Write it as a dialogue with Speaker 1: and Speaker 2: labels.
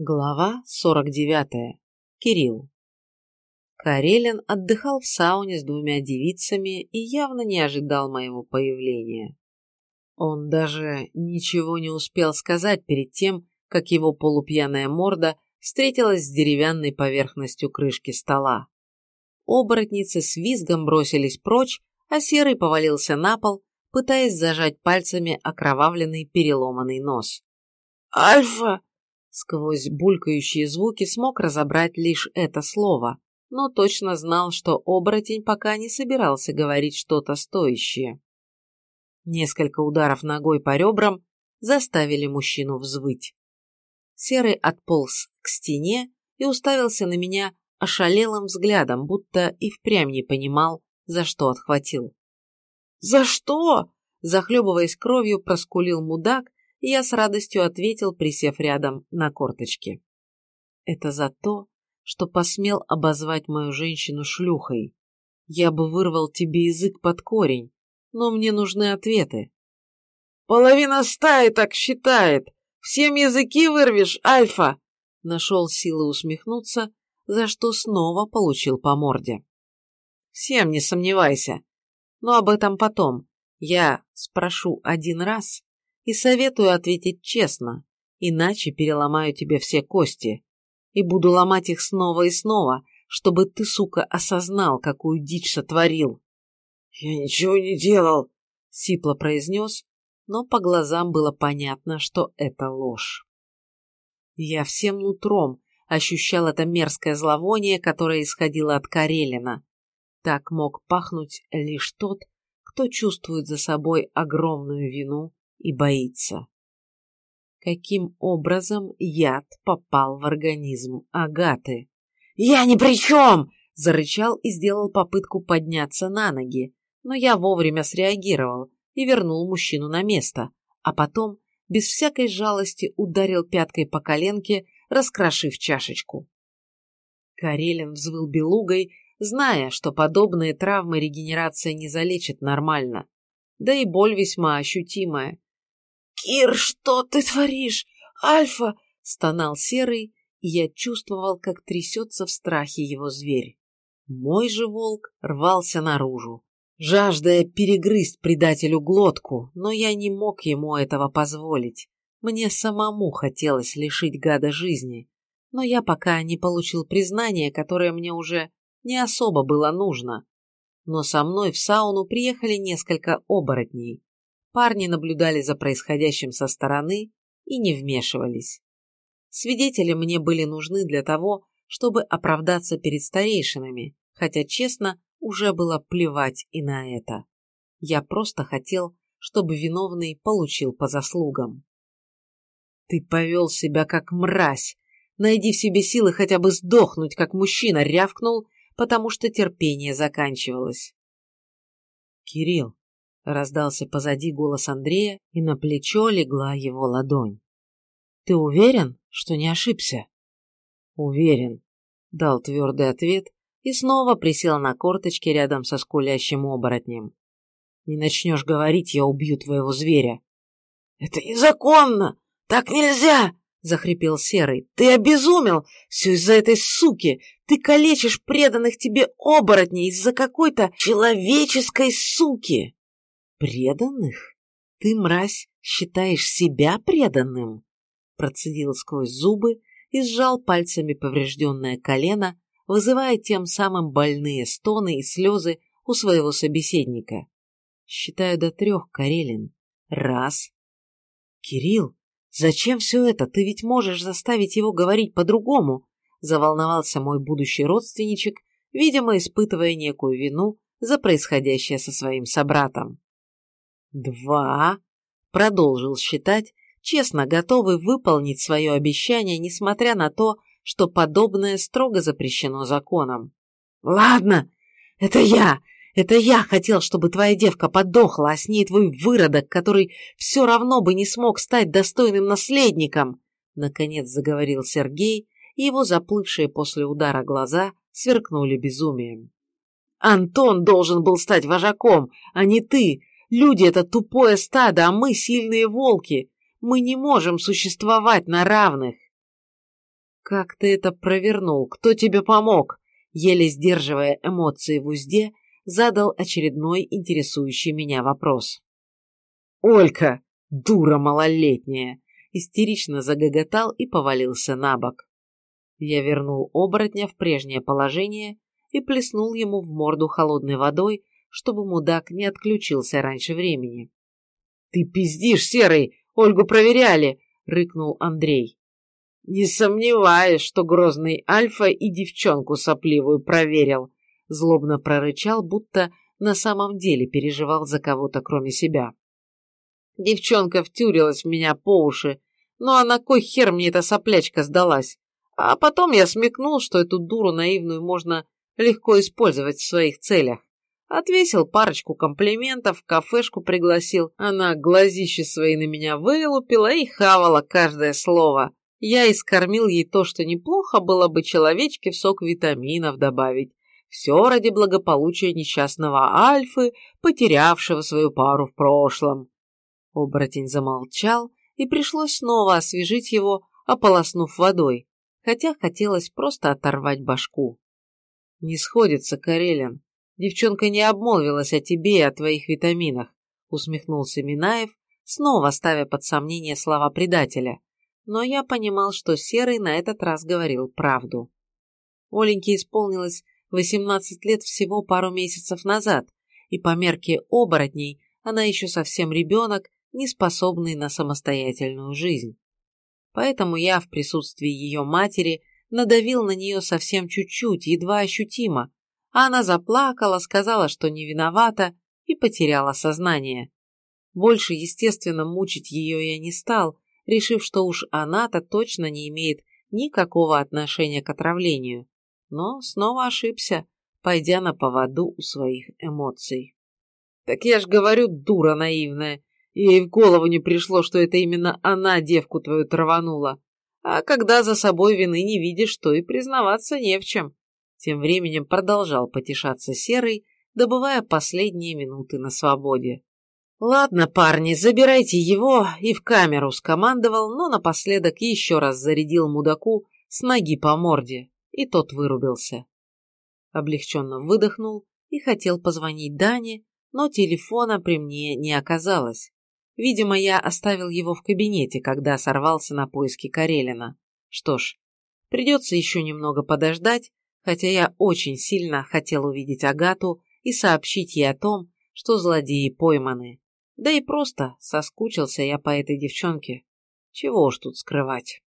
Speaker 1: Глава 49. Кирилл. Карелин отдыхал в сауне с двумя девицами и явно не ожидал моего появления. Он даже ничего не успел сказать перед тем, как его полупьяная морда встретилась с деревянной поверхностью крышки стола. Оборотницы с визгом бросились прочь, а Серый повалился на пол, пытаясь зажать пальцами окровавленный переломанный нос.
Speaker 2: «Альфа!»
Speaker 1: Сквозь булькающие звуки смог разобрать лишь это слово, но точно знал, что оборотень пока не собирался говорить что-то стоящее. Несколько ударов ногой по ребрам заставили мужчину взвыть. Серый отполз к стене и уставился на меня ошалелым взглядом, будто и впрямь не понимал, за что отхватил.
Speaker 2: «За что?»
Speaker 1: Захлебываясь кровью, проскулил мудак я с радостью ответил, присев рядом на корточки. Это за то, что посмел обозвать мою женщину шлюхой. Я бы вырвал тебе язык под корень, но мне нужны ответы.
Speaker 2: Половина стаи так считает. Всем языки вырвешь, Альфа!
Speaker 1: Нашел силы усмехнуться, за что снова получил по морде. Всем не сомневайся. Но об этом потом. Я спрошу один раз, и советую ответить честно, иначе переломаю тебе все кости. И буду ломать их снова и снова, чтобы ты, сука, осознал, какую дичь сотворил.
Speaker 2: «Я ничего не делал», —
Speaker 1: сипло произнес, но по глазам было понятно, что это ложь. Я всем нутром ощущал это мерзкое зловоние, которое исходило от Карелина. Так мог пахнуть лишь тот, кто чувствует за собой огромную вину и боится. Каким образом яд попал в организм Агаты?
Speaker 2: «Я ни при чем!»
Speaker 1: – зарычал и сделал попытку подняться на ноги, но я вовремя среагировал и вернул мужчину на место, а потом, без всякой жалости, ударил пяткой по коленке, раскрошив чашечку. Карелин взвыл белугой, зная, что подобные травмы регенерация не залечит нормально. Да и боль весьма ощутимая,
Speaker 2: «Кир, что ты творишь? Альфа!»
Speaker 1: — стонал Серый, и я чувствовал, как трясется в страхе его зверь. Мой же волк рвался наружу, жаждая перегрызть предателю глотку, но я не мог ему этого позволить. Мне самому хотелось лишить гада жизни, но я пока не получил признания, которое мне уже не особо было нужно. Но со мной в сауну приехали несколько оборотней. Парни наблюдали за происходящим со стороны и не вмешивались. Свидетели мне были нужны для того, чтобы оправдаться перед старейшинами, хотя, честно, уже было плевать и на это. Я просто хотел, чтобы виновный получил по заслугам. «Ты повел себя как мразь! Найди в себе силы хотя бы сдохнуть, как мужчина!» — рявкнул, потому что терпение заканчивалось. «Кирилл, Раздался позади голос Андрея, и на плечо легла его ладонь. «Ты уверен, что не ошибся?» «Уверен», — дал твердый ответ и снова присел на корточки рядом со скулящим оборотнем. «Не начнешь говорить, я убью твоего зверя».
Speaker 2: «Это незаконно! Так нельзя!» — захрипел Серый. «Ты обезумел! Все из-за этой суки! Ты калечишь преданных тебе оборотней из-за какой-то человеческой суки!»
Speaker 1: «Преданных? Ты, мразь, считаешь себя преданным?» Процедил сквозь зубы и сжал пальцами поврежденное колено, вызывая тем самым больные стоны и слезы у своего собеседника. «Считаю до трех, Карелин. Раз. Кирилл, зачем все это? Ты ведь можешь заставить его говорить по-другому!» Заволновался мой будущий родственничек, видимо, испытывая некую вину за происходящее со своим собратом. Два. Продолжил считать, честно готовый выполнить свое обещание, несмотря на то, что подобное строго запрещено законом.
Speaker 2: Ладно, это я. Это я хотел, чтобы твоя девка подохла, а с ней твой выродок, который все равно бы не смог стать достойным наследником. Наконец заговорил Сергей, и его заплывшие после удара глаза сверкнули безумием. Антон должен был стать вожаком, а не ты, Люди — это тупое стадо, а мы — сильные волки. Мы не можем существовать на равных.
Speaker 1: «Как ты это провернул? Кто тебе помог?» Еле сдерживая эмоции в узде, задал очередной интересующий меня вопрос. «Олька, дура малолетняя!» истерично загоготал и повалился на бок. Я вернул оборотня в прежнее положение и плеснул ему в морду холодной водой, чтобы мудак не отключился раньше времени. «Ты пиздишь, Серый! Ольгу проверяли!» — рыкнул Андрей. «Не сомневаюсь, что грозный Альфа и девчонку сопливую проверил», — злобно прорычал, будто на самом деле переживал за кого-то, кроме себя. Девчонка втюрилась в меня по уши, ну а на кой хер мне эта соплячка сдалась? А потом я смекнул, что эту дуру наивную можно легко использовать в своих целях. Отвесил парочку комплиментов, кафешку пригласил. Она глазищи свои на меня вылупила и хавала каждое слово. Я и скормил ей то, что неплохо было бы человечке в сок витаминов добавить. Все ради благополучия несчастного Альфы, потерявшего свою пару в прошлом. Оборотень замолчал, и пришлось снова освежить его, ополоснув водой, хотя хотелось просто оторвать башку. «Не сходится, Карелин. Девчонка не обмолвилась о тебе и о твоих витаминах», усмехнулся Минаев, снова ставя под сомнение слова предателя. Но я понимал, что Серый на этот раз говорил правду. Оленьке исполнилось 18 лет всего пару месяцев назад, и по мерке оборотней она еще совсем ребенок, не способный на самостоятельную жизнь. Поэтому я в присутствии ее матери надавил на нее совсем чуть-чуть, едва ощутимо, она заплакала, сказала, что не виновата и потеряла сознание. Больше, естественно, мучить ее я не стал, решив, что уж она-то точно не имеет никакого отношения к отравлению. Но снова ошибся, пойдя на поводу у своих эмоций. «Так я ж говорю, дура наивная, Ей в голову не пришло, что это именно она девку твою траванула. А когда за собой вины не видишь, то и признаваться не в чем. Тем временем продолжал потешаться Серый, добывая последние минуты на свободе. «Ладно, парни, забирайте его и в камеру», — скомандовал, но напоследок еще раз зарядил мудаку с ноги по морде, и тот вырубился. Облегченно выдохнул и хотел позвонить Дане, но телефона при мне не оказалось. Видимо, я оставил его в кабинете, когда сорвался на поиски Карелина. Что ж, придется еще немного подождать, хотя я очень сильно хотел увидеть Агату и сообщить ей о том, что злодеи пойманы. Да и просто соскучился я по этой девчонке. Чего уж тут скрывать.